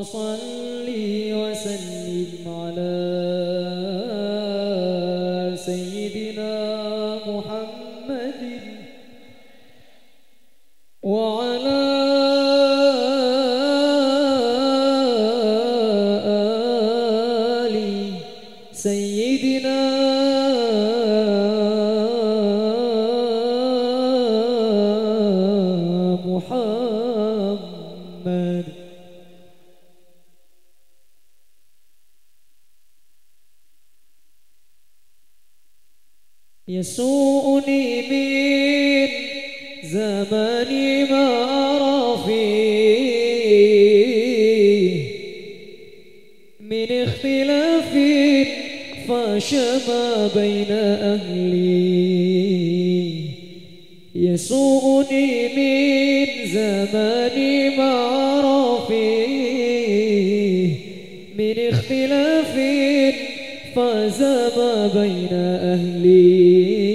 وصل يسوءني من زماني ما أرى فيه من اختلاف فشما بين أهلي. يسوءني من زماني ما أرى فيه من اختلاف فزما بين أهلي.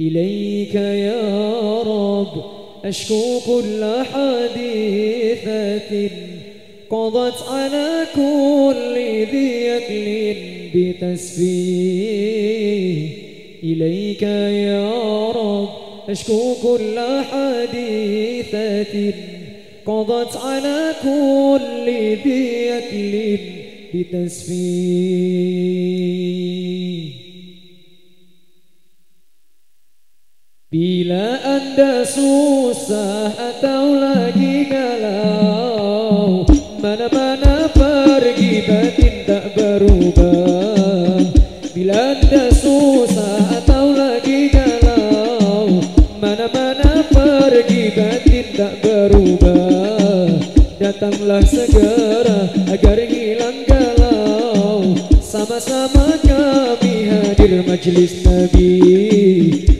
إليك يا رب أشكو كل حديثة قضت على كل ذي أكل بتسفيه. إليك يا رب أشكو كل حديثة قضت على كل ذي أكل بتسفيه Bila anda susah atau lagi galau Mana-mana pergi batin tak berubah Bila anda susah atau lagi galau Mana-mana pergi batin tak berubah Datanglah segera agar hilang galau Sama-sama kami hadir majlis Nabi.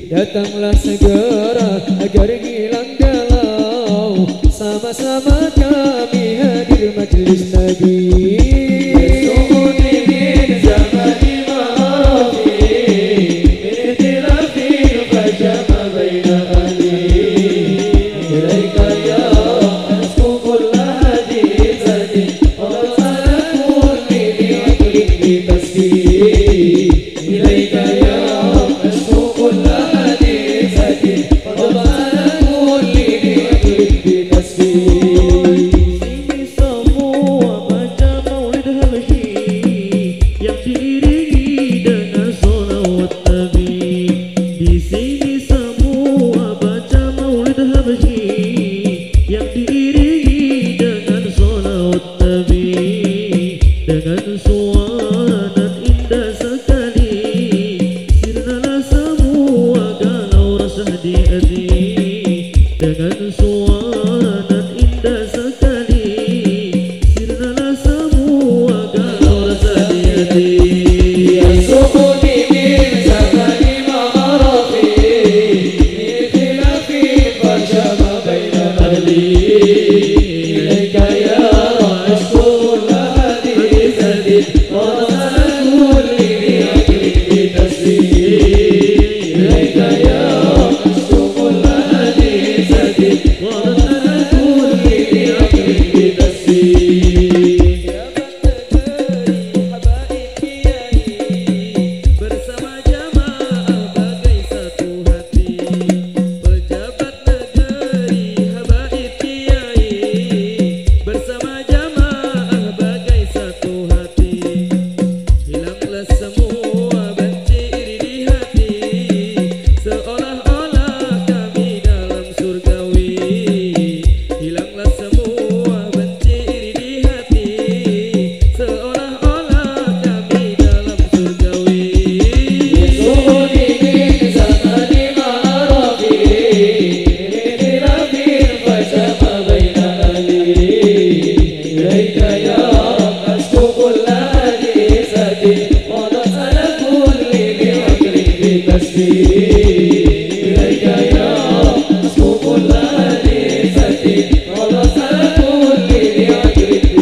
Datanglah segera agar hilang galau. Sama-sama kami hadir majlis Nabi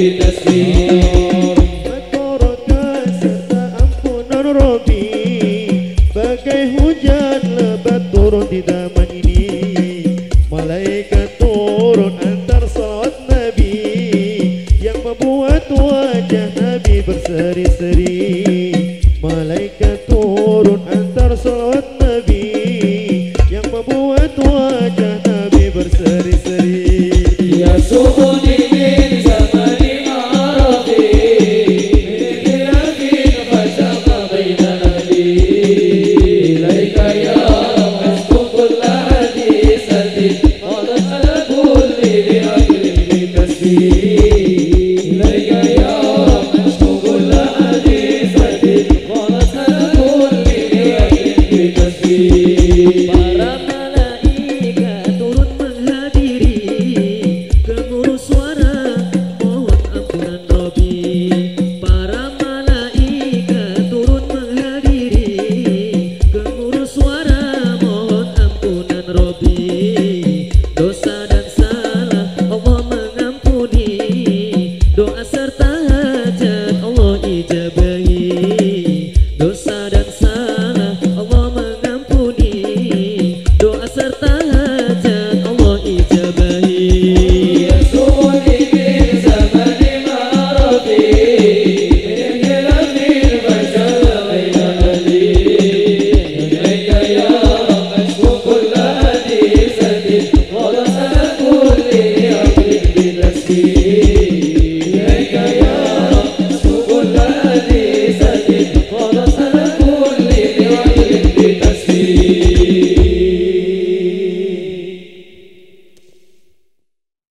sweetest dream. Bye.